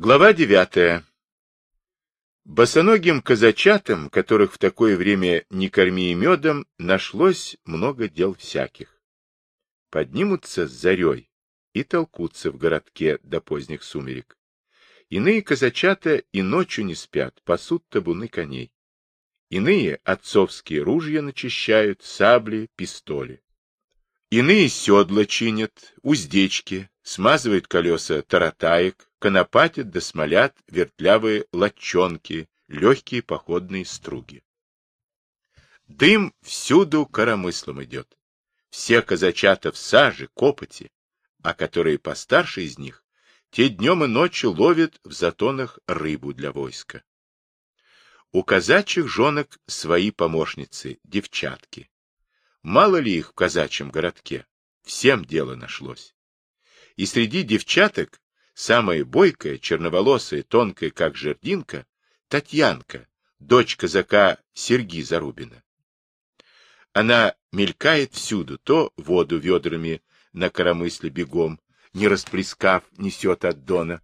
Глава девятая. Босоногим казачатам, которых в такое время не корми и медом, нашлось много дел всяких. Поднимутся с зарей и толкутся в городке до поздних сумерек. Иные казачата и ночью не спят, пасут табуны коней. Иные отцовские ружья начищают, сабли, пистоли. Иные седла чинят, уздечки, смазывают колеса таратаек, конопатят да смолят вертлявые латчонки, легкие походные струги. Дым всюду коромыслом идет. Все казачата в саже, копоти, а которые постарше из них, те днем и ночью ловят в затонах рыбу для войска. У казачьих жонок свои помощницы, девчатки. Мало ли их в казачьем городке, всем дело нашлось. И среди девчаток самая бойкая, черноволосая, тонкая, как жердинка, Татьянка, дочь казака Серги Зарубина. Она мелькает всюду, то воду ведрами на коромысле бегом, не расплескав, несет от дона,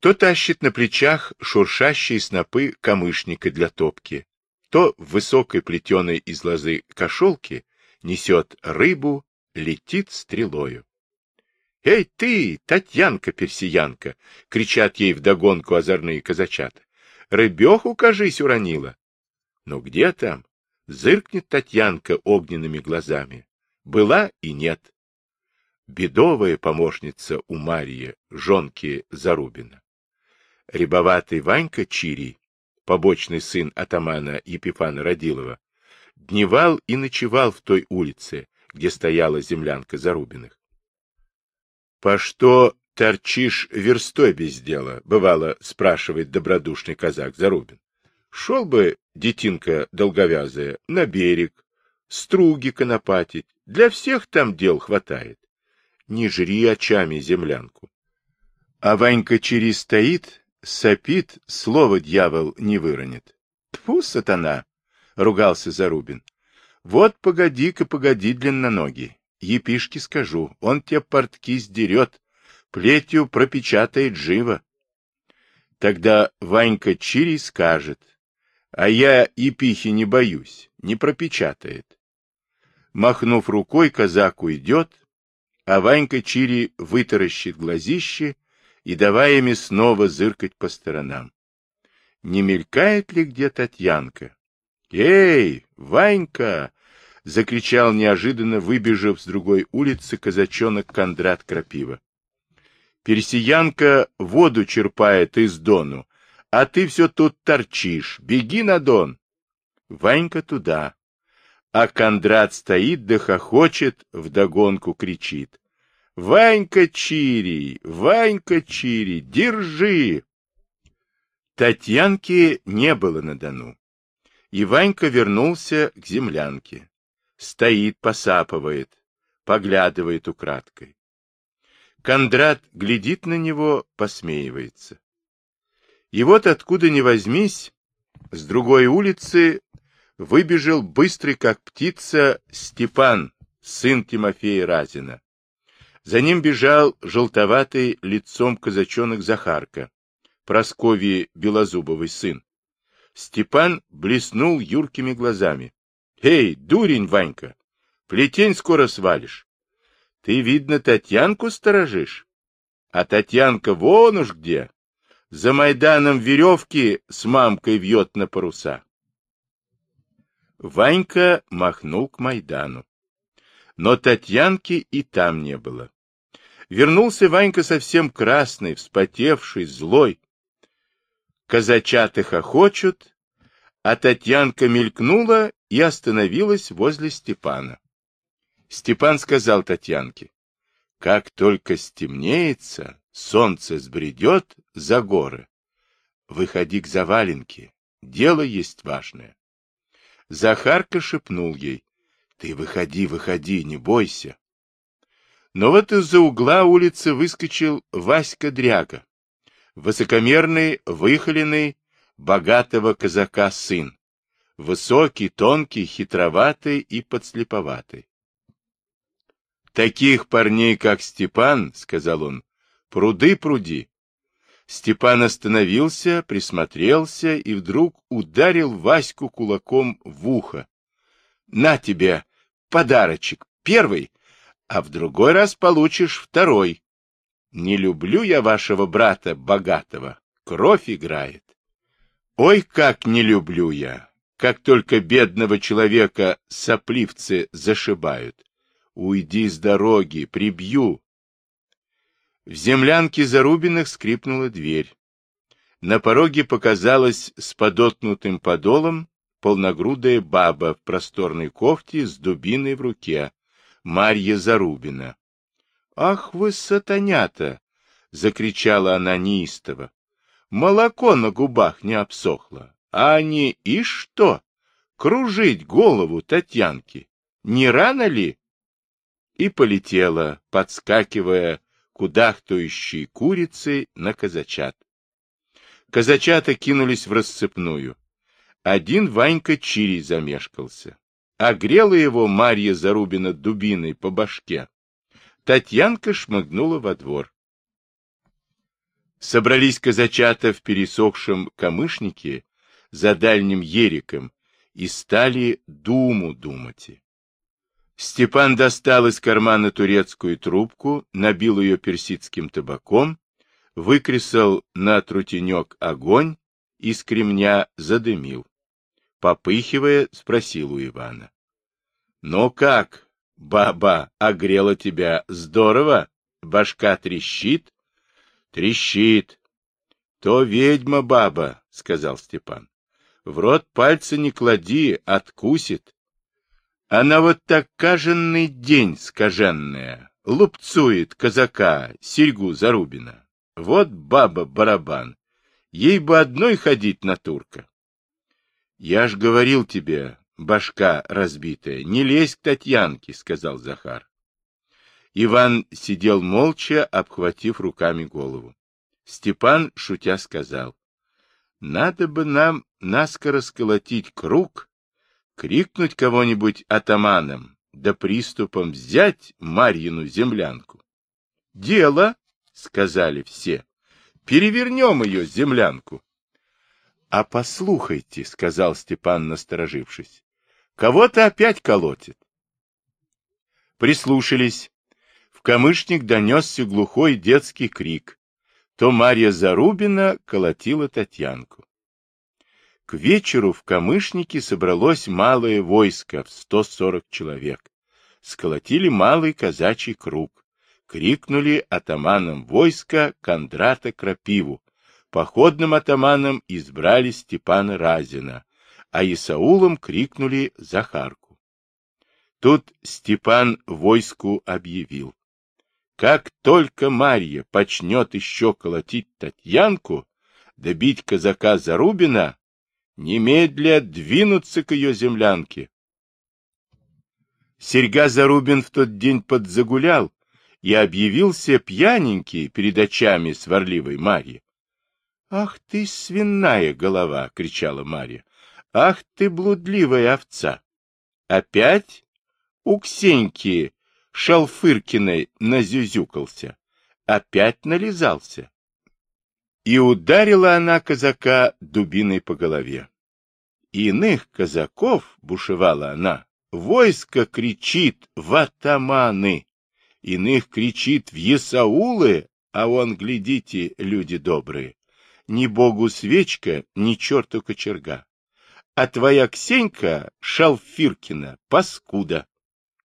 то тащит на плечах шуршащие снопы камышника для топки, то в высокой плетеной из лозы кошелке несет рыбу, летит стрелою. «Эй ты, Татьянка-персиянка!» — кричат ей вдогонку озорные казачата. «Рыбеху, кажись, уронила!» «Ну где там?» — зыркнет Татьянка огненными глазами. «Была и нет». Бедовая помощница у Марии, жонки Зарубина. Рябоватый Ванька Чирий, побочный сын атамана Епифана Родилова, дневал и ночевал в той улице, где стояла землянка Зарубиных. — По что торчишь верстой без дела? — бывало спрашивает добродушный казак Зарубин. — Шел бы, детинка долговязая, на берег, струги конопатить. Для всех там дел хватает. Не жри очами землянку. А Ванька Чири стоит, сопит, слово дьявол не выронит. Тфу, сатана! — ругался Зарубин. — Вот погоди-ка, погоди, длинноногий. Епишке скажу, он тебе портки сдерет, плетью пропечатает живо. Тогда Ванька Чири скажет, а я епихи не боюсь, не пропечатает. Махнув рукой, казак уйдет, а Ванька Чири вытаращит глазище и давая ими снова зыркать по сторонам. Не мелькает ли где Татьянка? «Эй, Ванька!» — закричал неожиданно, выбежав с другой улицы казачонок Кондрат Крапива. «Персиянка воду черпает из дону, а ты все тут торчишь. Беги на дон!» Ванька туда. А Кондрат стоит да хохочет, вдогонку кричит. Ванька Чирий, Ванька Чирий, держи! Татьянки не было на Дону. И Ванька вернулся к землянке. Стоит, посапывает, поглядывает украдкой. Кондрат глядит на него, посмеивается. И вот откуда ни возьмись, с другой улицы выбежал быстрый, как птица, Степан, сын Тимофея Разина. За ним бежал желтоватый лицом казачонок Захарка, Просковье Белозубовый сын. Степан блеснул юркими глазами. — Эй, дурень, Ванька, плетень скоро свалишь. Ты, видно, Татьянку сторожишь? А Татьянка вон уж где. За Майданом веревки с мамкой вьет на паруса. Ванька махнул к Майдану. Но Татьянки и там не было. Вернулся Ванька совсем красный, вспотевший, злой. Казачаты хохочут, а Татьянка мелькнула и остановилась возле Степана. Степан сказал Татьянке, как только стемнеется, солнце сбредет за горы. Выходи к заваленке, дело есть важное. Захарка шепнул ей, ты выходи, выходи, не бойся. Но вот из-за угла улицы выскочил Васька Дряга, высокомерный, выхоленный, богатого казака сын, высокий, тонкий, хитроватый и подслеповатый. Таких парней, как Степан, — сказал он, — пруды пруди. Степан остановился, присмотрелся и вдруг ударил Ваську кулаком в ухо. — На тебе подарочек, первый, а в другой раз получишь второй. Не люблю я вашего брата богатого, кровь играет. Ой, как не люблю я, как только бедного человека сопливцы зашибают. Уйди с дороги, прибью, в землянке Зарубиных скрипнула дверь. На пороге показалась с подотнутым подолом полногрудая баба в просторной кофте с дубиной в руке, Марья Зарубина. — Ах вы, сатанята! — закричала она неистово. — Молоко на губах не обсохло, а они и что? Кружить голову Татьянки. Не рано ли? И полетела, подскакивая, кудахтающей курицы на казачат. Казачата кинулись в рассыпную. Один Ванька Чирий замешкался. Огрела его Марья Зарубина дубиной по башке. Татьянка шмыгнула во двор. Собрались казачата в пересохшем камышнике за дальним ериком и стали думу думать. Степан достал из кармана турецкую трубку, набил ее персидским табаком, выкресал на трутенек огонь, из кремня задымил. Попыхивая, спросил у Ивана. — Ну как, баба, огрела тебя здорово? Башка трещит? — Трещит. — То ведьма баба, — сказал Степан. — В рот пальца не клади, откусит. Она вот так каженный день скаженная, лупцует казака, серьгу Зарубина. Вот баба-барабан. Ей бы одной ходить на турка. Я ж говорил тебе, башка разбитая, не лезь к Татьянке, сказал Захар. Иван сидел молча, обхватив руками голову. Степан, шутя, сказал, надо бы нам наскоро сколотить круг крикнуть кого-нибудь атаманом, да приступом взять Марьину землянку. — Дело, — сказали все, — перевернем ее землянку. — А послухайте, — сказал Степан, насторожившись, — кого-то опять колотит. Прислушались. В камышник донесся глухой детский крик. То Марья Зарубина колотила Татьянку. К вечеру в Камышнике собралось малое войско в 140 человек. Сколотили малый казачий круг. Крикнули атаманом войска Кондрата Крапиву. Походным атаманом избрали Степана Разина, а Исаулом крикнули Захарку. Тут Степан войску объявил. Как только Марья почнет еще колотить Татьянку, добить казака Зарубина, немедля двинуться к ее землянке. Серьга Зарубин в тот день подзагулял и объявился пьяненький перед очами сварливой Марьи. — Ах ты, свиная голова! — кричала Марья. — Ах ты, блудливая овца! Опять у Ксеньки Шалфыркиной назюзюкался, опять нализался и ударила она казака дубиной по голове. Иных казаков, бушевала она, войско кричит в атаманы, иных кричит в Есаулы, а он, глядите, люди добрые, ни богу свечка, ни черту кочерга. А твоя Ксенька Шалфиркина паскуда,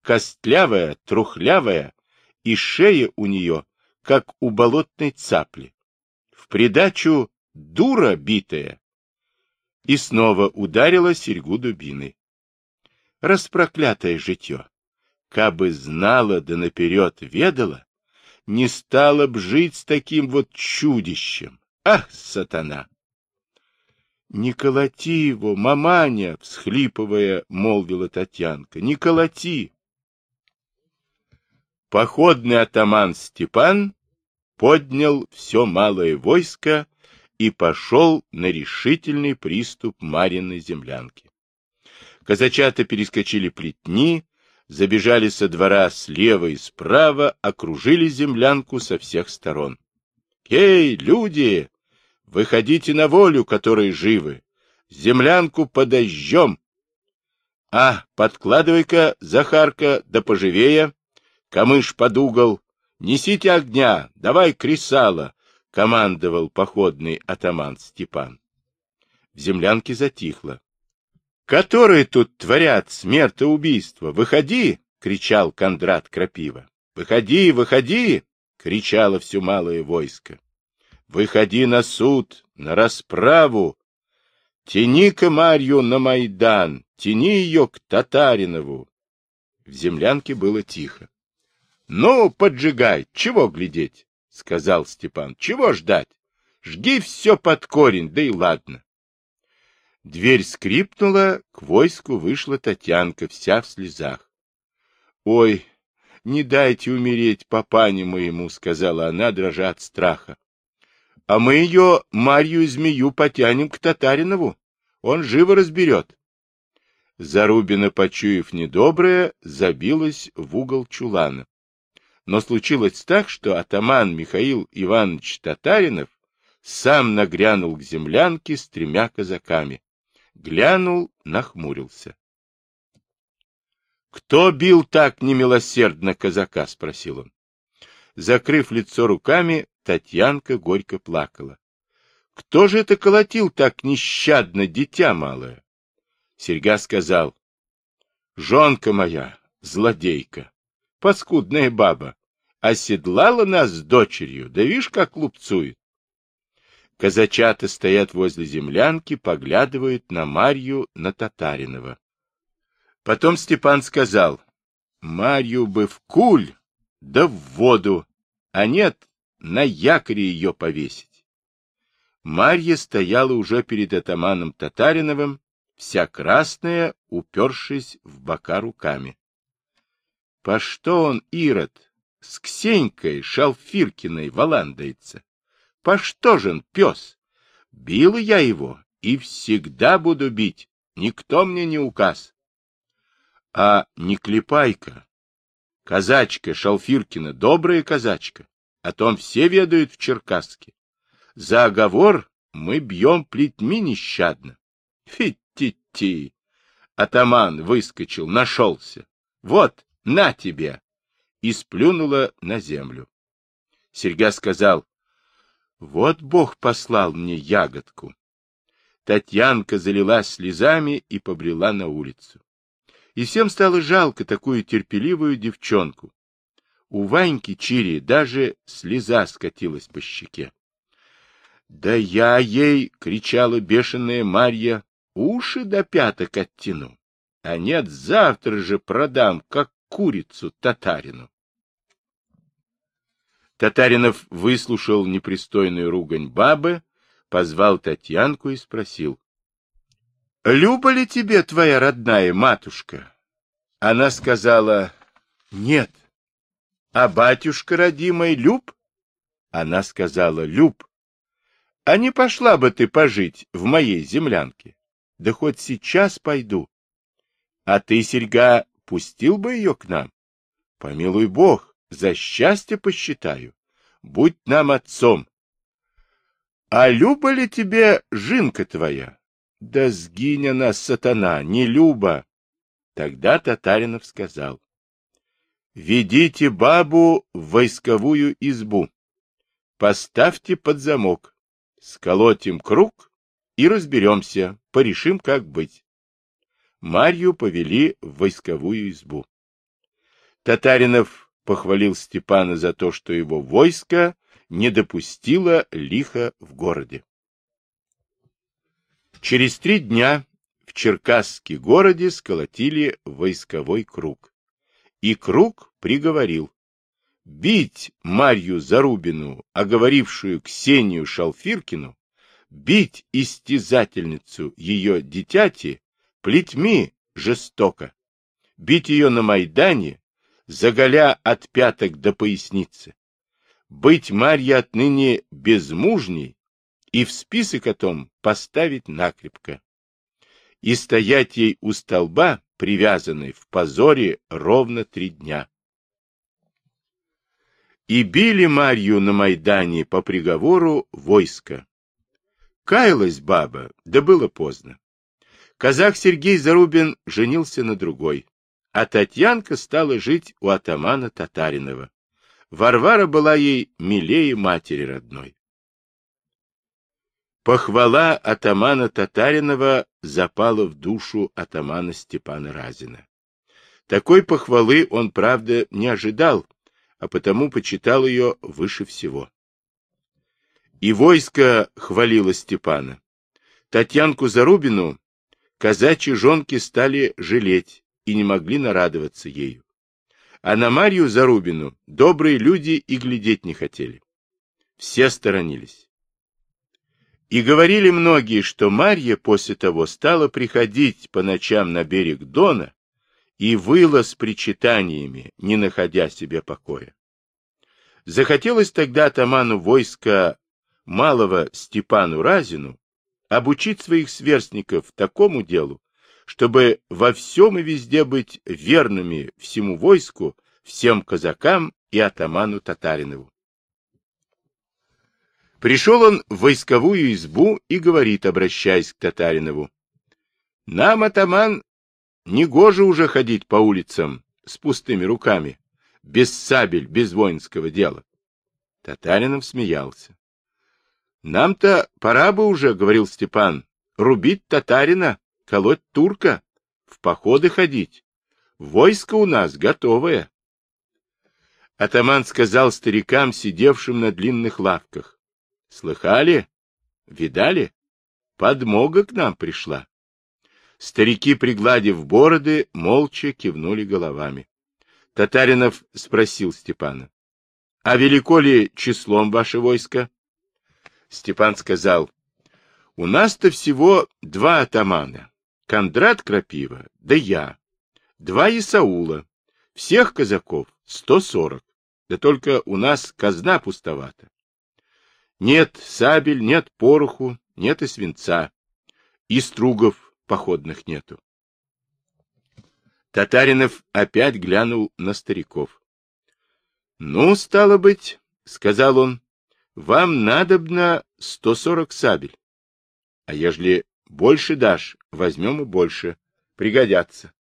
костлявая, трухлявая, и шея у нее, как у болотной цапли придачу дура битая. И снова ударила серьгу дубиной. Распроклятое житье! Кабы знала да наперед ведала, не стала б жить с таким вот чудищем. Ах, сатана! Не колоти его, маманя, всхлипывая, молвила Татьянка. Не колоти! Походный атаман Степан поднял все малое войско и пошел на решительный приступ Мариной землянки. Казачата перескочили плетни, забежали со двора слева и справа, окружили землянку со всех сторон. — Эй, люди! Выходите на волю, которые живы. Землянку подожжем. А, подкладывай-ка, Захарка, да поживее. Камыш под угол. Несите огня, давай кресало, — командовал походный атаман Степан. В землянке затихло. — Которые тут творят смертоубийство? Выходи! — кричал Кондрат Крапива. — Выходи, выходи! — кричало все малое войско. — Выходи на суд, на расправу! Тяни-ка Марью на Майдан, тяни ее к Татаринову! В землянке было тихо. — Ну, поджигай, чего глядеть? — сказал Степан. — Чего ждать? Жги все под корень, да и ладно. Дверь скрипнула, к войску вышла Татьянка, вся в слезах. — Ой, не дайте умереть папане моему, — сказала она, дрожа от страха. — А мы ее, Марью и змею, потянем к Татаринову. Он живо разберет. Зарубина, почуяв недоброе, забилась в угол чулана. Но случилось так, что атаман Михаил Иванович Татаринов сам нагрянул к землянке с тремя казаками глянул, нахмурился. — Кто бил так немилосердно казака? — спросил он. Закрыв лицо руками, Татьянка горько плакала. — Кто же это колотил так нещадно, дитя малое? Серьга сказал. — Жонка моя, злодейка, паскудная баба, оседлала нас с дочерью, да видишь, как лупцует. Казачата стоят возле землянки, поглядывают на Марью, на Татаринова. Потом Степан сказал, Марью бы в куль, да в воду, а нет, на якоре ее повесить. Марья стояла уже перед атаманом Татариновым, вся красная, упершись в бока руками. По что он, Ирод, с Ксенькой Шалфиркиной валандается? По что же он, пес? Бил я его и всегда буду бить. Никто мне не указ. А не клепайка. Казачка Шалфиркина, добрая казачка. О том все ведают в Черкасске. За оговор мы бьем плетьми нещадно. Фи-ти-ти! Атаман выскочил, нашелся. Вот, на тебе! И сплюнула на землю. Серьга сказал, вот Бог послал мне ягодку. Татьянка залилась слезами и побрела на улицу. И всем стало жалко такую терпеливую девчонку. У Ваньки Чири даже слеза скатилась по щеке. — Да я ей, — кричала бешеная Марья, — уши до пяток оттяну. А нет, завтра же продам, как курицу татарину. Татаринов выслушал непристойную ругань бабы, позвал Татьянку и спросил. — Люба ли тебе твоя родная матушка? Она сказала, — нет. — А батюшка родимый Люб? Она сказала, — Люб. — А не пошла бы ты пожить в моей землянке? Да хоть сейчас пойду. А ты, Серьга, пустил бы ее к нам? Помилуй Бог, за счастье посчитаю. Будь нам отцом. А люба ли тебе жинка твоя? Да сгинь она, сатана, не люба. Тогда Татаринов сказал. Ведите бабу в войсковую избу. Поставьте под замок. Сколотим круг и разберемся, порешим, как быть. Марью повели в войсковую избу. Татаринов похвалил Степана за то, что его войско не допустило лиха в городе. Через три дня в Черкасский городе сколотили войсковой круг. И круг приговорил бить Марью Зарубину, оговорившую Ксению Шалфиркину, бить истязательницу ее дитяти плетьми жестоко, бить ее на Майдане заголя от пяток до поясницы. Быть Марья отныне безмужней и в список о том поставить накрепко. И стоять ей у столба, привязанной в позоре, ровно три дня. И били Марью на Майдане по приговору войска. Каялась баба, да было поздно. Казах Сергей Зарубин женился на другой, а Татьянка стала жить у атамана Татаринова. Варвара была ей милее матери родной. Похвала атамана Татаринова запала в душу атамана Степана Разина. Такой похвалы он, правда, не ожидал, а потому почитал ее выше всего. И войско хвалило Степана. Татьянку Зарубину казачьи жонки стали жалеть и не могли нарадоваться ею. А на Марью Зарубину добрые люди и глядеть не хотели. Все сторонились. И говорили многие, что Марья после того стала приходить по ночам на берег Дона и выла с причитаниями, не находя себе покоя. Захотелось тогда атаману войска малого Степану Разину обучить своих сверстников такому делу, чтобы во всем и везде быть верными всему войску, всем казакам и атаману Татаринову. Пришел он в войсковую избу и говорит, обращаясь к Татаринову. — Нам, атаман, не гоже уже ходить по улицам с пустыми руками, без сабель, без воинского дела. Татаринов смеялся. — Нам-то пора бы уже, — говорил Степан, — рубить татарина, колоть турка, в походы ходить. Войско у нас готовое. Атаман сказал старикам, сидевшим на длинных лавках. Слыхали? Видали? Подмога к нам пришла. Старики, пригладив бороды, молча кивнули головами. Татаринов спросил Степана. — А велико ли числом ваше войско? Степан сказал. — У нас-то всего два атамана. Кондрат Крапива, да я. Два Исаула. Всех казаков сто сорок. Да только у нас казна пустовата. Нет сабель, нет пороху, нет и свинца. И стругов походных нету. Татаринов опять глянул на стариков. — Ну, стало быть, — сказал он, — вам надобно сто сорок сабель. А ежели больше дашь, возьмем и больше. Пригодятся.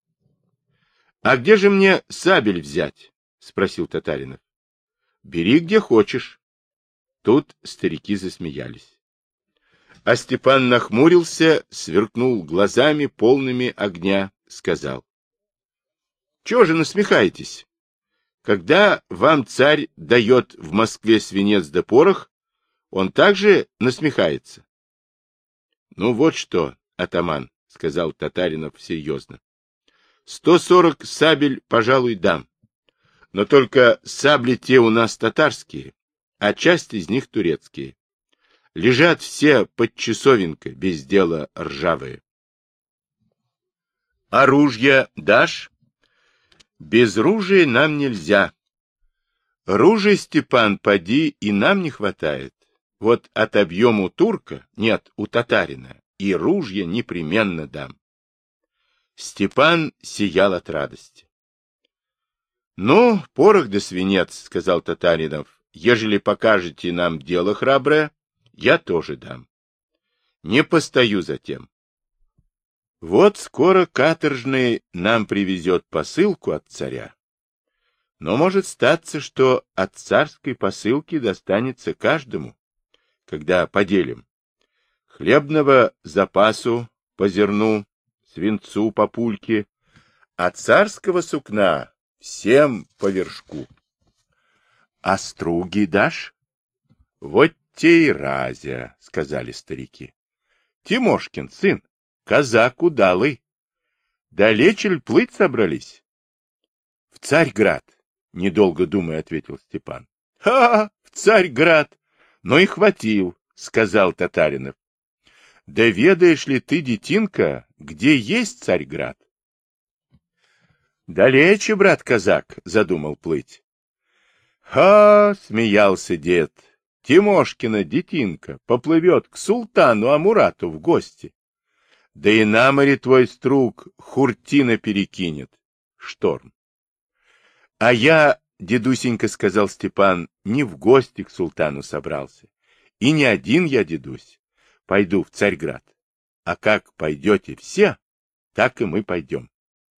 — А где же мне сабель взять? — спросил Татаринов. — Бери где хочешь. Тут старики засмеялись. А Степан нахмурился, сверкнул глазами, полными огня, сказал. — Чего же насмехаетесь? Когда вам царь дает в Москве свинец да порох, он также насмехается. — Ну вот что, атаман, — сказал Татаринов серьезно. — Сто сорок сабель, пожалуй, дам. Но только сабли те у нас татарские, а часть из них турецкие. Лежат все под часовенкой, без дела ржавые. Оружие дашь? Без ружья нам нельзя. Ружей, Степан, поди, и нам не хватает. Вот отобьем у турка, нет, у татарина, и ружья непременно дам. Степан сиял от радости. — Ну, порох да свинец, — сказал Татаринов, Ежели покажете нам дело храброе, я тоже дам. Не постою за тем. Вот скоро каторжный нам привезет посылку от царя. Но может статься, что от царской посылки достанется каждому, когда поделим. Хлебного запасу по зерну, свинцу по пульке, а царского сукна всем по вершку. — А струги дашь? — Вот те и разя, — сказали старики. — Тимошкин сын, казак удалый. Далече ль плыть собрались? — В Царьград, — недолго думая, ответил Степан. — Ха, в Царьград! Ну и хватил, — сказал Татаринов. — Да ведаешь ли ты, детинка, где есть Царьград? — Далече, брат казак, — задумал плыть. Ха, смеялся дед. Тимошкина детинка поплывет к султану Амурату в гости. Да и на море твой струк хуртина перекинет. Шторм. А я, дедусенька, сказал Степан, не в гости к султану собрался. И не один я, дедусь. пойду в Царьград. А как пойдете все, так и мы пойдем.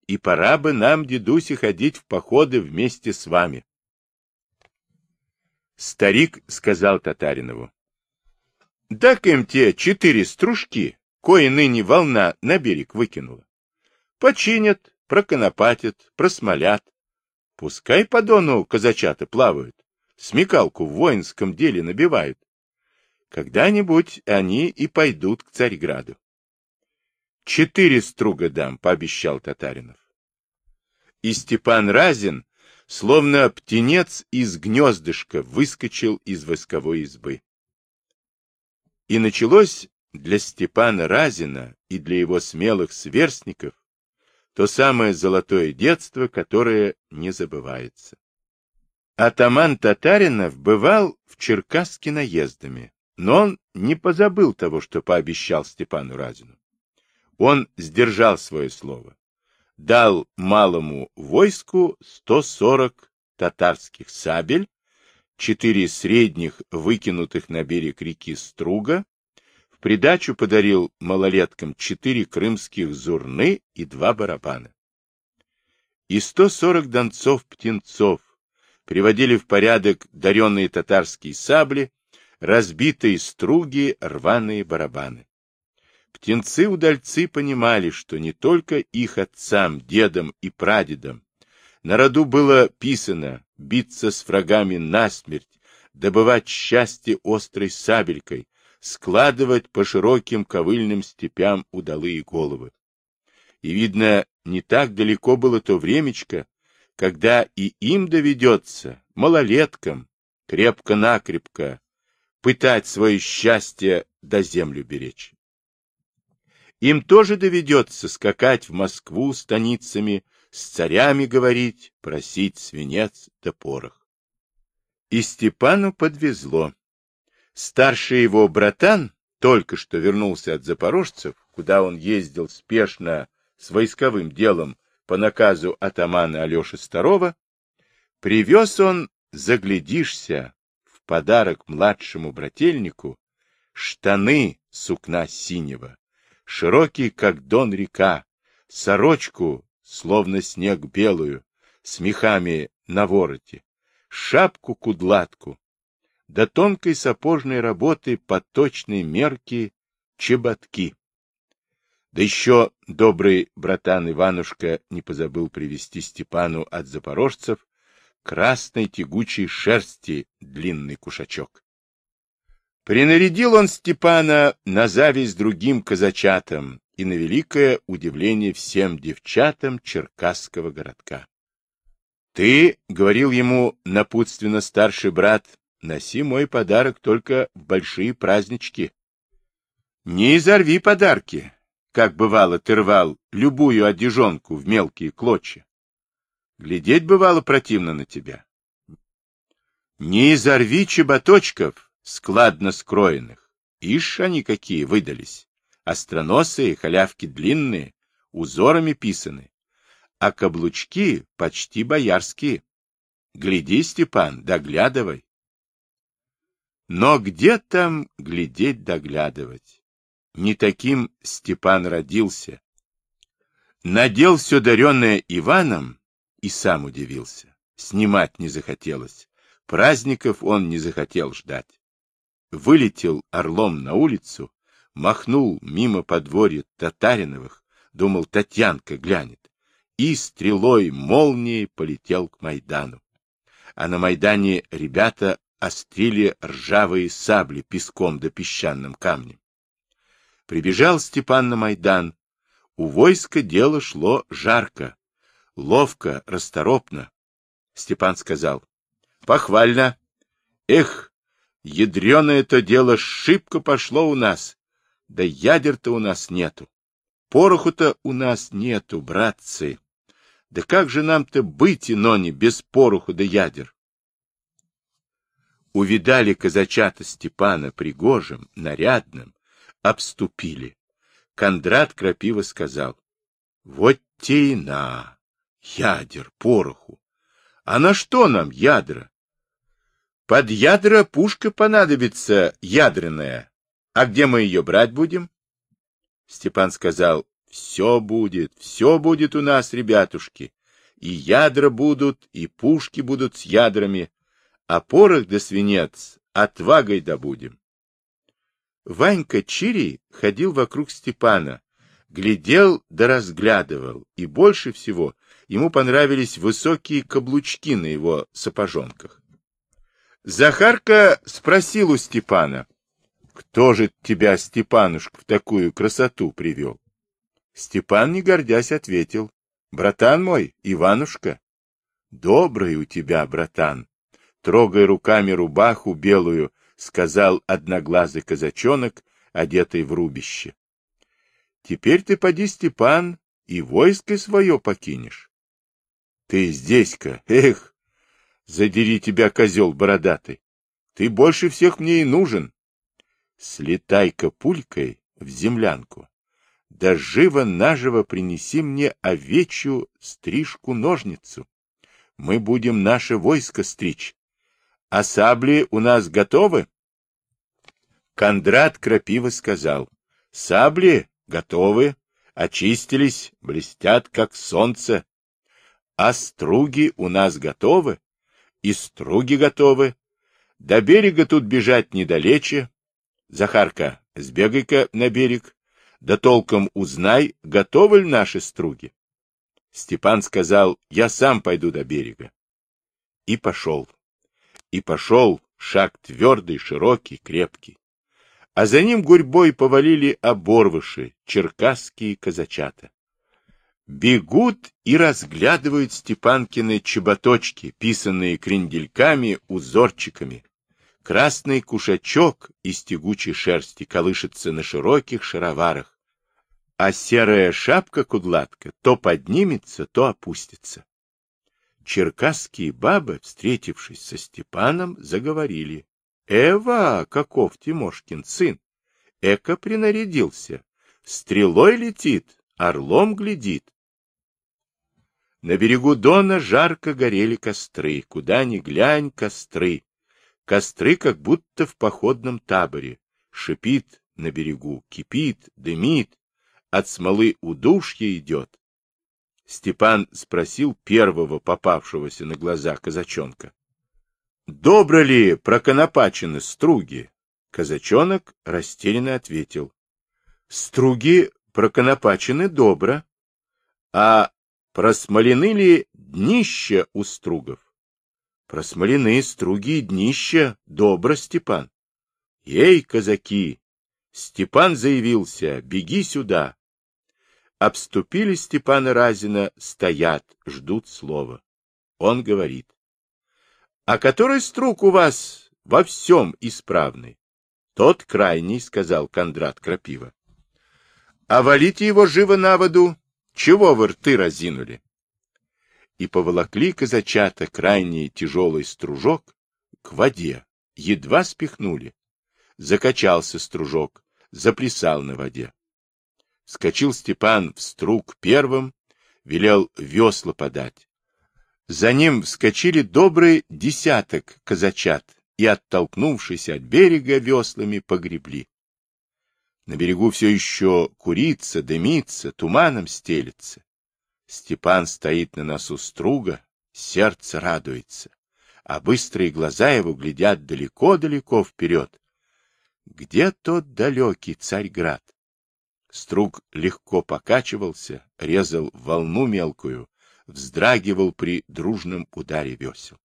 И пора бы нам, дедуси, ходить в походы вместе с вами. Старик сказал Татаринову. Так им те четыре стружки, кое ныне волна на берег выкинула. Починят, проконопатят, просмолят. Пускай по дону казачата плавают, смекалку в воинском деле набивают. Когда-нибудь они и пойдут к Царьграду. Четыре струга дам, пообещал Татаринов. И Степан Разин, словно птенец из гнездышка, выскочил из восковой избы. И началось для Степана Разина и для его смелых сверстников то самое золотое детство, которое не забывается. Атаман Татаринов бывал в Черкасске наездами, но он не позабыл того, что пообещал Степану Разину. Он сдержал свое слово. Дал малому войску 140 татарских сабель, четыре средних, выкинутых на берег реки Струга, в придачу подарил малолеткам четыре крымских зурны и два барабана. И 140 донцов-птенцов приводили в порядок даренные татарские сабли, разбитые струги, рваные барабаны. Птенцы-удальцы понимали, что не только их отцам, дедам и прадедам на роду было писано биться с врагами насмерть, добывать счастье острой сабелькой, складывать по широким ковыльным степям удалые головы. И, видно, не так далеко было то времечко, когда и им доведется, малолеткам, крепко-накрепко, пытать свое счастье до землю беречь. Им тоже доведется скакать в Москву станицами, с царями говорить, просить свинец да порох. И Степану подвезло. Старший его братан только что вернулся от запорожцев, куда он ездил спешно с войсковым делом по наказу атамана Алеши Старова, привез он, заглядишься, в подарок младшему брательнику, штаны сукна синего, широкий, как дон река, сорочку, словно снег белую, с мехами на вороте, шапку-кудлатку, до тонкой сапожной работы по точной мерке чеботки. Да еще добрый братан Иванушка не позабыл привезти Степану от запорожцев красной тягучей шерсти длинный кушачок. Принарядил он Степана на зависть другим казачатам и на великое удивление всем девчатам черкасского городка. Ты, — говорил ему напутственно старший брат, — носи мой подарок только в большие празднички. Не изорви подарки, как бывало ты рвал любую одежонку в мелкие клочья. Глядеть бывало противно на тебя. Не изорви чеботочков, складно скроенных. Ишь они какие выдались. Остроносые, халявки длинные, узорами писаны. А каблучки почти боярские. Гляди, Степан, доглядывай. Но где там глядеть доглядывать? Не таким Степан родился. Надел все даренное Иваном и сам удивился. Снимать не захотелось. Праздников он не захотел ждать вылетел орлом на улицу, махнул мимо подворья Татариновых, думал, Татьянка глянет, и стрелой молнией полетел к Майдану. А на Майдане ребята острили ржавые сабли песком да песчаным камнем. Прибежал Степан на Майдан. У войска дело шло жарко, ловко, расторопно. Степан сказал, — Похвально. Эх, Ядреное это дело шибко пошло у нас. Да ядер-то у нас нету. Пороху-то у нас нету, братцы. Да как же нам-то быть, Инони, без пороху да ядер? Увидали казачата Степана пригожим, нарядным, обступили. Кондрат Крапива сказал, вот те и на, ядер, пороху. А на что нам ядра? Под ядра пушка понадобится ядреная. А где мы ее брать будем? Степан сказал, все будет, все будет у нас, ребятушки. И ядра будут, и пушки будут с ядрами, а порох да свинец отвагой добудем. Ванька Чирий ходил вокруг Степана, глядел да разглядывал, и больше всего ему понравились высокие каблучки на его сапожонках. Захарка спросил у Степана, кто же тебя, Степанушка, в такую красоту привел? Степан, не гордясь, ответил, братан мой, Иванушка. Добрый у тебя, братан, трогая руками рубаху белую, сказал одноглазый казачонок, одетый в рубище. Теперь ты поди, Степан, и войско свое покинешь. Ты здесь-ка, эх, задери тебя, козел бородатый. Ты больше всех мне и нужен. Слетай-ка пулькой в землянку, да живо-наживо принеси мне овечью стрижку-ножницу. Мы будем наше войско стричь. А сабли у нас готовы? Кондрат крапиво сказал. Сабли готовы, очистились, блестят, как солнце. А струги у нас готовы, и струги готовы. До берега тут бежать недалече. Захарка, сбегай-ка на берег, да толком узнай, готовы ли наши струги. Степан сказал, я сам пойду до берега. И пошел. И пошел, шаг твердый, широкий, крепкий а за ним гурьбой повалили оборвыши, черкасские казачата. Бегут и разглядывают Степанкины чеботочки, писанные крендельками, узорчиками. Красный кушачок из тягучей шерсти колышется на широких шароварах, а серая шапка-кудлатка то поднимется, то опустится. Черкасские бабы, встретившись со Степаном, заговорили. Эва, каков Тимошкин сын! Эко принарядился. Стрелой летит, орлом глядит. На берегу Дона жарко горели костры. Куда ни глянь, костры. Костры как будто в походном таборе. Шипит на берегу, кипит, дымит. От смолы удушье идет. Степан спросил первого попавшегося на глаза казачонка. Добро ли проконопачены струги? Казачонок растерянно ответил. Струги проконопачены добро. А просмолены ли днища у стругов? Просмолены струги и днища, добро, Степан. Ей, казаки! Степан заявился, беги сюда. Обступили Степана Разина, стоят, ждут слова. Он говорит. А который струк у вас во всем исправный? Тот крайний, сказал Кондрат Крапива. А валите его живо на воду, чего вы рты разинули? И поволокли казачата крайний тяжелый стружок к воде, едва спихнули. Закачался стружок, заплясал на воде. Скочил Степан в струк первым, велел весла подать. За ним вскочили добрый десяток казачат и, оттолкнувшись от берега веслами, погребли. На берегу все еще курится, дымится, туманом стелется. Степан стоит на носу струга, сердце радуется, а быстрые глаза его глядят далеко-далеко вперед. Где тот далекий Царьград? Струг легко покачивался, резал волну мелкую, вздрагивал при дружном ударе весел.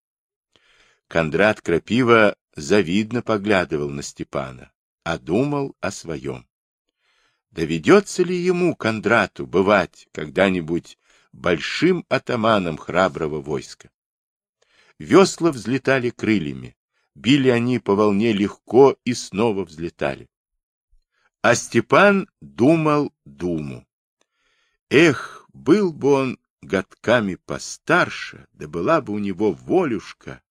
Кондрат Крапива завидно поглядывал на Степана, а думал о своем. Доведется ли ему, Кондрату, бывать когда-нибудь большим атаманом храброго войска? Весла взлетали крыльями, били они по волне легко и снова взлетали. А Степан думал думу. Эх, был бы он годками постарше, да была бы у него волюшка,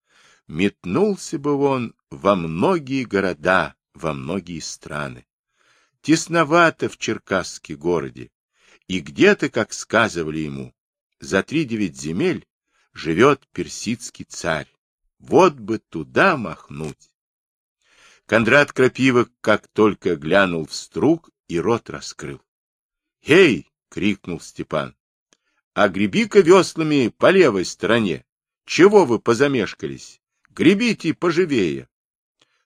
метнулся бы он во многие города, во многие страны. Тесновато в Черкасске городе, и где-то, как сказывали ему, за три девять земель живет персидский царь. Вот бы туда махнуть. Кондрат Крапива как только глянул в струк и рот раскрыл. «Эй!» — крикнул Степан. «А греби-ка веслами по левой стороне. Чего вы позамешкались? Гребите поживее!»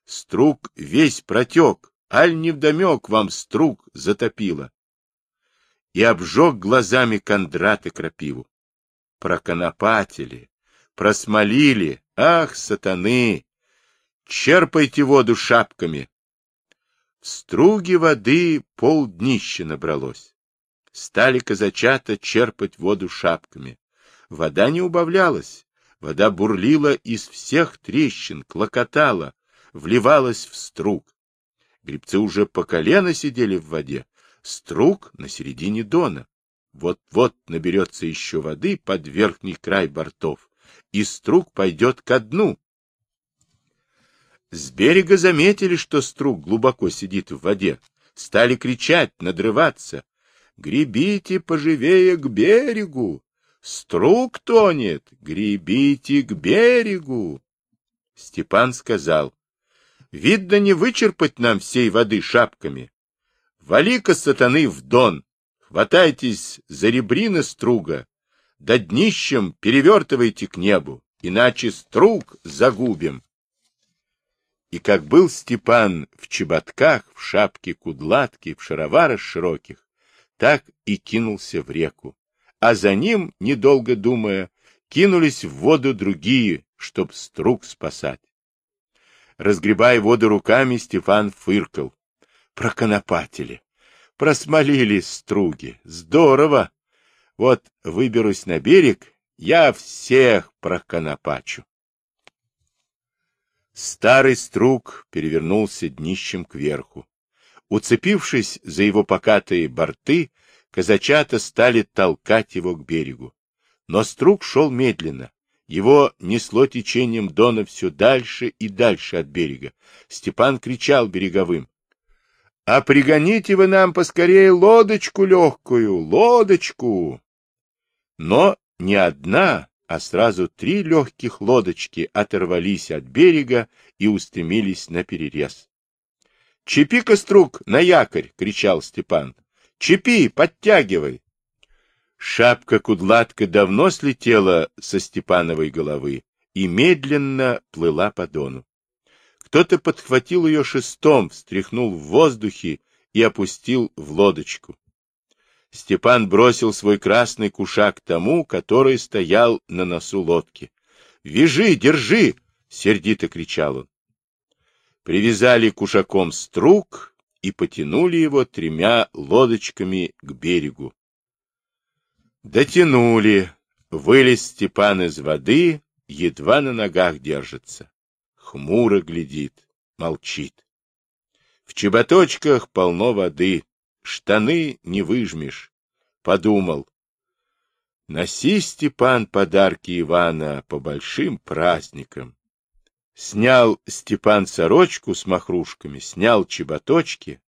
Струк весь протек, аль невдомек вам струк затопило. И обжег глазами Кондрата Крапиву. Проконопатили, просмолили, ах, сатаны! Черпайте воду шапками. В струге воды полднища набралось. Стали казачата черпать воду шапками. Вода не убавлялась. Вода бурлила из всех трещин, клокотала, вливалась в струг. Грибцы уже по колено сидели в воде, струг на середине дона. Вот-вот наберется еще воды под верхний край бортов, и струг пойдет ко дну. С берега заметили, что струг глубоко сидит в воде. Стали кричать, надрываться. «Гребите поживее к берегу! Струг тонет! Гребите к берегу!» Степан сказал, «Видно, не вычерпать нам всей воды шапками. Вали-ка сатаны в дон, хватайтесь за ребрины струга, да днищем перевертывайте к небу, иначе струг загубим». И как был Степан в чеботках, в шапке кудлатки, в шароварах широких, так и кинулся в реку. А за ним, недолго думая, кинулись в воду другие, чтоб струк спасать. Разгребая воду руками, Стефан фыркал. Проконопатили. Просмолили струги. Здорово. Вот выберусь на берег, я всех проконопачу. Старый струк перевернулся днищем кверху. Уцепившись за его покатые борты, казачата стали толкать его к берегу. Но струк шел медленно. Его несло течением Дона все дальше и дальше от берега. Степан кричал береговым. — А пригоните вы нам поскорее лодочку легкую, лодочку! Но ни одна а сразу три легких лодочки оторвались от берега и устремились на перерез. — Чепи-ка, струк, на якорь! — кричал Степан. — Чепи, подтягивай! Шапка-кудлатка давно слетела со Степановой головы и медленно плыла по дону. Кто-то подхватил ее шестом, встряхнул в воздухе и опустил в лодочку. Степан бросил свой красный кушак тому, который стоял на носу лодки. — Вяжи, держи! — сердито кричал он. Привязали кушаком струк и потянули его тремя лодочками к берегу. Дотянули. Вылез Степан из воды, едва на ногах держится. Хмуро глядит, молчит. В чеботочках полно воды, штаны не выжмешь. Подумал. Носи, Степан, подарки Ивана по большим праздникам. Снял Степан сорочку с махрушками, снял чеботочки,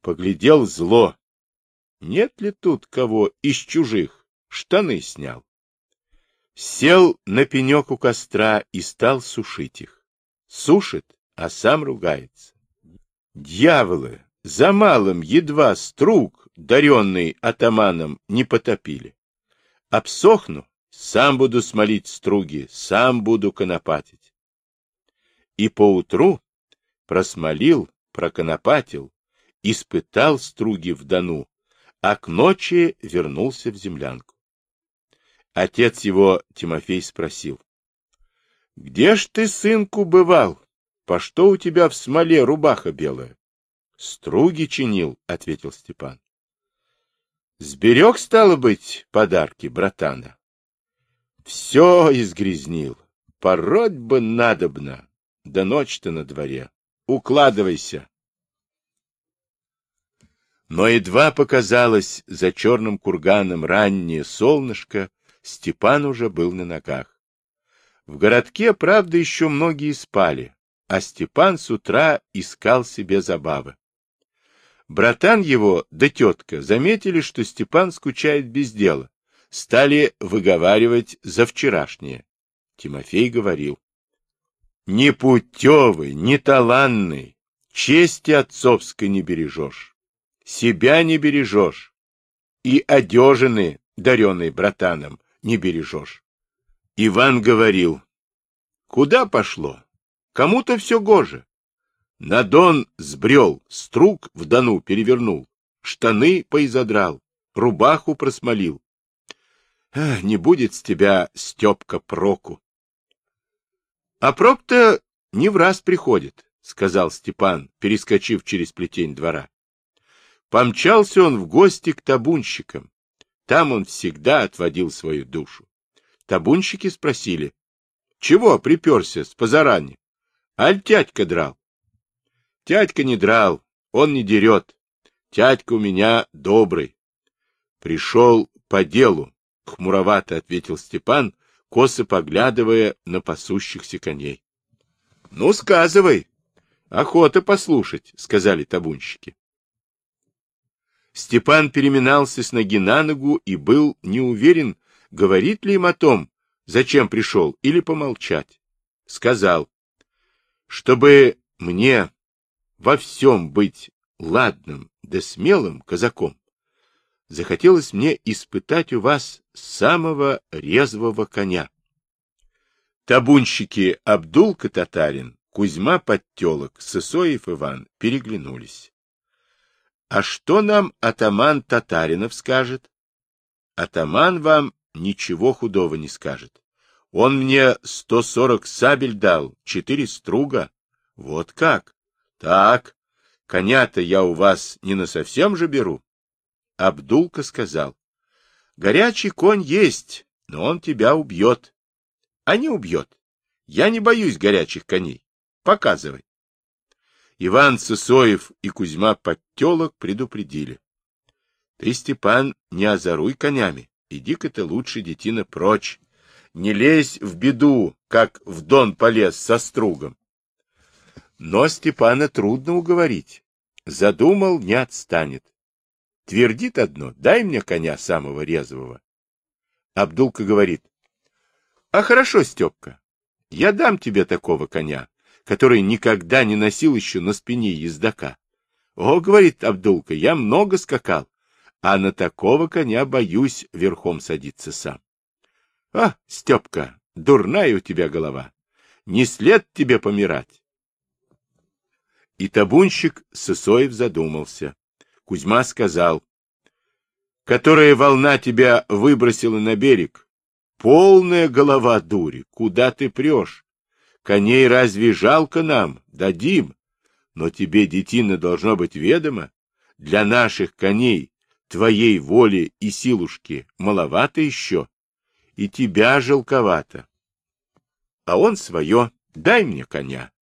поглядел зло. Нет ли тут кого из чужих? Штаны снял. Сел на пенек у костра и стал сушить их. Сушит, а сам ругается. Дьяволы! За малым едва струк, даренный атаманом, не потопили. Обсохну, сам буду смолить струги, сам буду конопатить. И поутру просмолил, проконопатил, испытал струги в дону, а к ночи вернулся в землянку. Отец его, Тимофей, спросил. — Где ж ты, сынку, бывал? По что у тебя в смоле рубаха белая? — Струги чинил, — ответил Степан. — Сберег, стало быть, подарки братана. — Все изгрязнил. Пороть бы надобно. Да ночь-то на дворе. Укладывайся. Но едва показалось за черным курганом раннее солнышко, Степан уже был на ногах. В городке, правда, еще многие спали, а Степан с утра искал себе забавы. Братан его да тетка заметили, что Степан скучает без дела. Стали выговаривать за вчерашнее. Тимофей говорил. Непутевый, неталанный, чести отцовской не бережешь, себя не бережешь, и одежины, даренной братаном, не бережешь. Иван говорил, куда пошло? Кому-то все гоже. На дон сбрел, струк в дону перевернул, штаны поизодрал, рубаху просмолил. Не будет с тебя, Степка, проку. А проб-то не в раз приходит, сказал Степан, перескочив через плетень двора. Помчался он в гости к табунщикам. Там он всегда отводил свою душу. Табунщики спросили, чего приперся с позарани? Аль тятька драл? Тятька не драл, он не дерет. Тятька у меня добрый. Пришел по делу, хмуровато ответил Степан, косо поглядывая на пасущихся коней. — Ну, сказывай. — Охота послушать, — сказали табунщики. Степан переминался с ноги на ногу и был не уверен, говорит ли им о том, зачем пришел, или помолчать. Сказал, чтобы мне во всем быть ладным да смелым казаком, захотелось мне испытать у вас самого резвого коня. Табунщики Абдулка Татарин, Кузьма Подтелок, Сысоев Иван переглянулись. А что нам атаман Татаринов скажет? Атаман вам ничего худого не скажет. Он мне сто сорок сабель дал, четыре струга. Вот как? Так, коня-то я у вас не на совсем же беру. Абдулка сказал, горячий конь есть, но он тебя убьет. А не убьет. Я не боюсь горячих коней. Показывай. Иван Сысоев и Кузьма Подтелок предупредили. Ты, Степан, не озоруй конями. Иди-ка ты лучше, детина, прочь. Не лезь в беду, как в дон полез со стругом. Но Степана трудно уговорить. Задумал, не отстанет. Твердит одно, дай мне коня самого резвого. Абдулка говорит, а хорошо, Степка, я дам тебе такого коня, который никогда не носил еще на спине ездока. О, говорит Абдулка, я много скакал, а на такого коня боюсь верхом садиться сам. А, Степка, дурная у тебя голова, не след тебе помирать. И табунщик Сысоев задумался. Кузьма сказал, которая волна тебя выбросила на берег. Полная голова дури, куда ты прешь? Коней разве жалко нам? Дадим. Но тебе, детина, должно быть ведомо. Для наших коней твоей воли и силушки маловато еще, и тебя жалковато. А он свое, дай мне коня.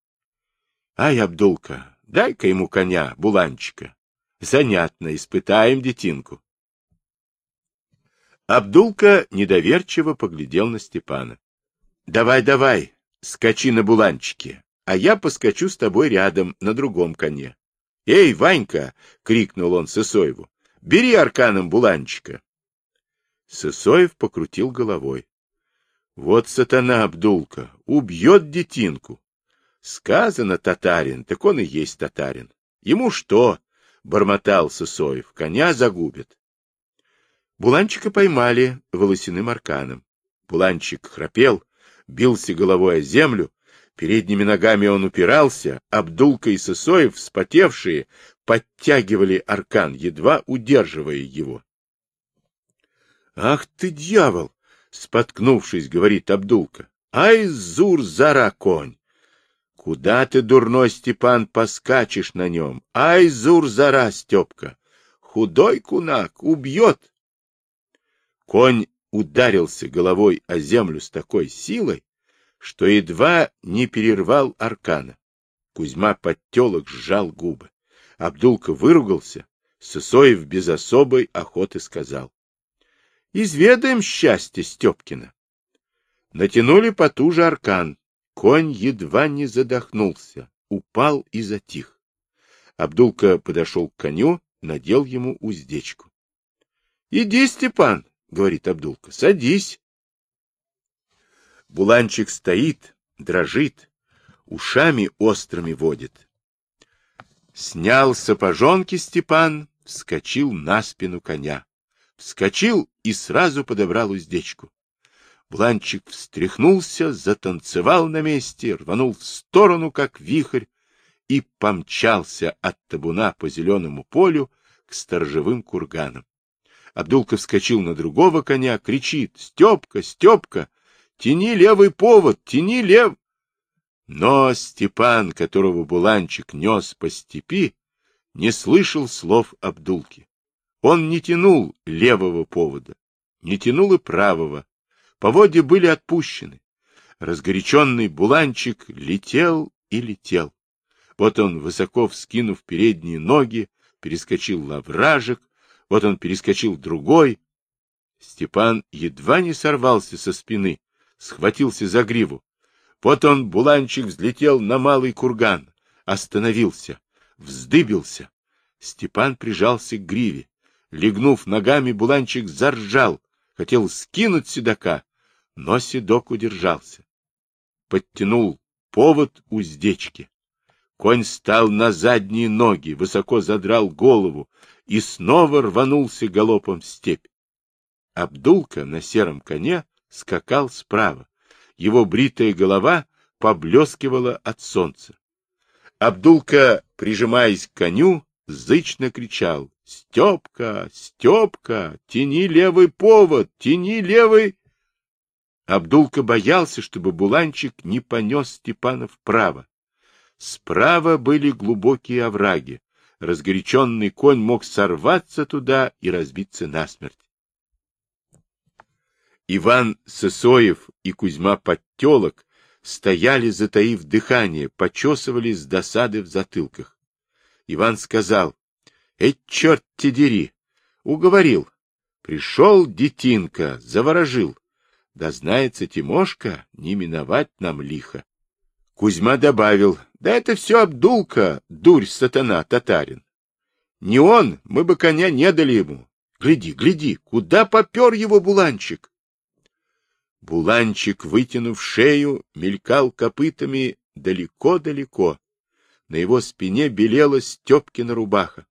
Ай, Абдулка, дай-ка ему коня, буланчика. Занятно, испытаем детинку. Абдулка недоверчиво поглядел на Степана. — Давай, давай, скачи на буланчике, а я поскочу с тобой рядом на другом коне. — Эй, Ванька! — крикнул он Сысоеву. — Бери арканом буланчика. Сысоев покрутил головой. — Вот сатана Абдулка, убьет детинку. Сказано татарин, так он и есть татарин. Ему что? бормотал Сысоев. Коня загубит. Буланчика поймали волосяным арканом. Буланчик храпел, бился головой о землю, передними ногами он упирался, Абдулка и Сысоев, вспотевшие, подтягивали аркан, едва удерживая его. — Ах ты, дьявол! — споткнувшись, говорит Абдулка. — Ай, зур-зара конь! Куда ты, дурной Степан, поскачешь на нем? Ай, зур-зара, Степка! Худой кунак, убьет! Конь ударился головой о землю с такой силой, что едва не перервал аркана. Кузьма подтелок сжал губы. Абдулка выругался, Сысоев без особой охоты сказал. — Изведаем счастье Степкина. Натянули потуже аркан. Конь едва не задохнулся, упал и затих. Абдулка подошел к коню, надел ему уздечку. — Иди, Степан, — говорит Абдулка, — садись. Буланчик стоит, дрожит. ушами острыми водит. Снял сапожонки Степан, вскочил на спину коня. Вскочил и сразу подобрал уздечку. Бланчик встряхнулся, затанцевал на месте, рванул в сторону, как вихрь, и помчался от табуна по зеленому полю к сторожевым курганам. Абдулка вскочил на другого коня, кричит «Степка, Степка! Тяни левый повод, тяни лев...» Но Степан, которого Буланчик нес по степи, не слышал слов Абдулки. Он не тянул левого повода, не тянул и правого. Поводья были отпущены. Разгоряченный Буланчик летел и летел. Вот он, высоко вскинув передние ноги, перескочил лавражек, вот он перескочил другой. Степан едва не сорвался со спины, схватился за гриву. Вот он, буланчик, взлетел на малый курган, остановился, вздыбился. Степан прижался к гриве. Легнув ногами, буланчик заржал, хотел скинуть седока, но седок удержался. Подтянул повод уздечки. Конь стал на задние ноги, высоко задрал голову и снова рванулся галопом в степь. Абдулка на сером коне скакал справа. Его бритая голова поблескивала от солнца. Абдулка, прижимаясь к коню, зычно кричал «Степка! Степка! Тяни левый повод! Тяни левый!» Абдулка боялся, чтобы Буланчик не понес Степана вправо. Справа были глубокие овраги. Разгоряченный конь мог сорваться туда и разбиться насмерть. Иван Сысоев и Кузьма Подтелок стояли, затаив дыхание, почесывали с досады в затылках. Иван сказал, — Эй, черт те дери! Уговорил. Пришел детинка, заворожил. Да знается, Тимошка, не миновать нам лихо. Кузьма добавил, да это все Абдулка, дурь сатана, татарин. Не он, мы бы коня не дали ему. Гляди, гляди, куда попер его буланчик? Буланчик, вытянув шею, мелькал копытами далеко-далеко. На его спине белела Степкина рубаха.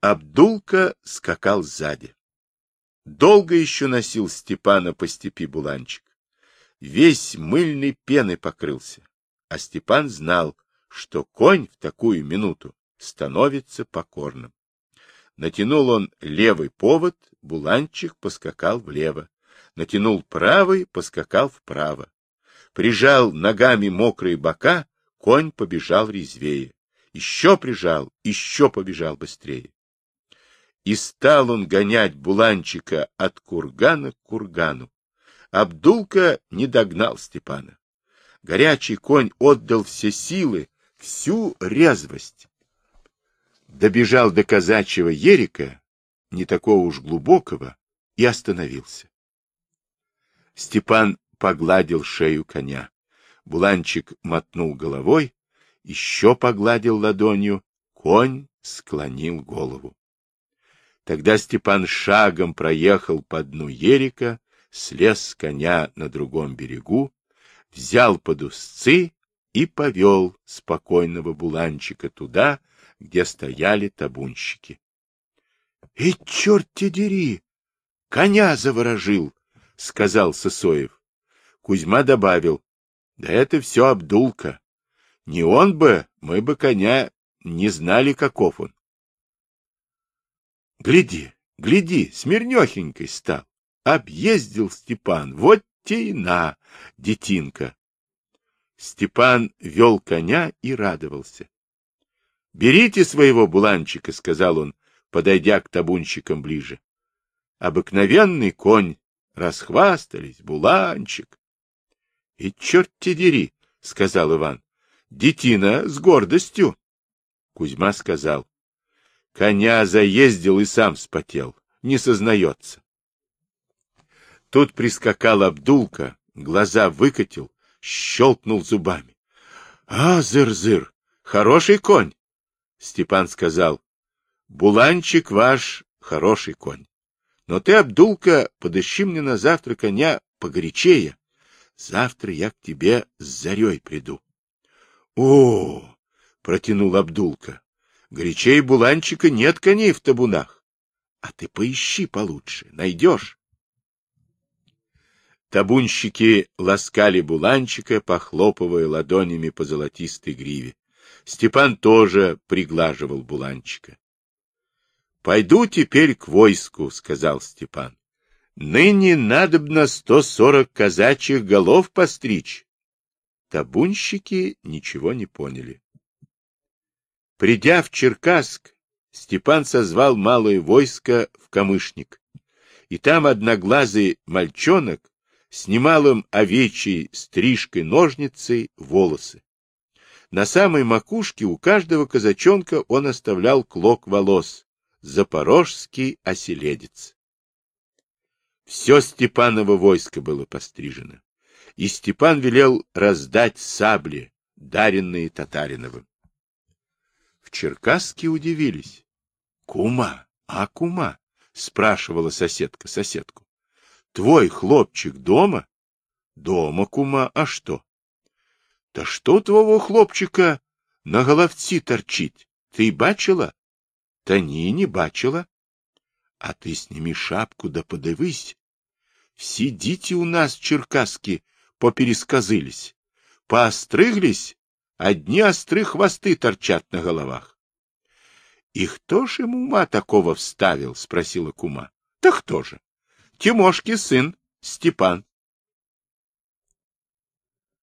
Абдулка скакал сзади. Долго еще носил Степана по степи Буланчик. Весь мыльной пеной покрылся. А Степан знал, что конь в такую минуту становится покорным. Натянул он левый повод, буланчик поскакал влево. Натянул правый, поскакал вправо. Прижал ногами мокрые бока, конь побежал резвее. Еще прижал, еще побежал быстрее. И стал он гонять буланчика от кургана к кургану. Абдулка не догнал Степана. Горячий конь отдал все силы, всю резвость. Добежал до казачьего ерика, не такого уж глубокого, и остановился. Степан погладил шею коня. Буланчик мотнул головой, еще погладил ладонью, конь склонил голову. Тогда Степан шагом проехал по дну ерика, слез с коня на другом берегу, взял под узцы и повел спокойного буланчика туда, где стояли табунщики. — И черт те дери! Коня заворожил! — сказал Сосоев. Кузьма добавил. — Да это все Абдулка. Не он бы, мы бы коня не знали, каков он. — Гляди, гляди, смирнехенькой стал. Объездил Степан, вот те и на, детинка. Степан вел коня и радовался. — Берите своего буланчика, — сказал он, подойдя к табунщикам ближе. Обыкновенный конь, расхвастались, буланчик. — И черт те дери, — сказал Иван, — детина с гордостью. Кузьма сказал, — коня заездил и сам спотел, не сознается. Тут прискакал Абдулка, глаза выкатил, щелкнул зубами. — А, зыр-зыр, хороший конь! Степан сказал, — Буланчик ваш хороший конь. Но ты, Абдулка, подыщи мне на завтра коня погорячее. Завтра я к тебе с зарей приду. — О! — протянул Абдулка. — Горячей буланчика нет коней в табунах. А ты поищи получше, найдешь. Табунщики ласкали буланчика, похлопывая ладонями по золотистой гриве. Степан тоже приглаживал буланчика. — Пойду теперь к войску, — сказал Степан. — Ныне надобно сто сорок казачьих голов постричь. Табунщики ничего не поняли. Придя в Черкасск, Степан созвал малое войско в Камышник, и там одноглазый мальчонок снимал им овечьей стрижкой ножницей волосы. На самой макушке у каждого казачонка он оставлял клок волос, запорожский оселедец. Все Степаново войско было пострижено, и Степан велел раздать сабли, даренные Татариновым. В Черкасске удивились. — Кума, а кума? — спрашивала соседка соседку. — Твой хлопчик дома? — Дома, кума, а что? — Да что твоего хлопчика на головці торчит? Ты бачила? — Та ні, не бачила. — А ты сними шапку да подивись. Все дети у нас черкасски попересказылись, поостриглись, одни острые хвосты торчат на головах. — И кто ж ему ума такого вставил? — спросила кума. — Да кто же? Тимошки сын, Степан.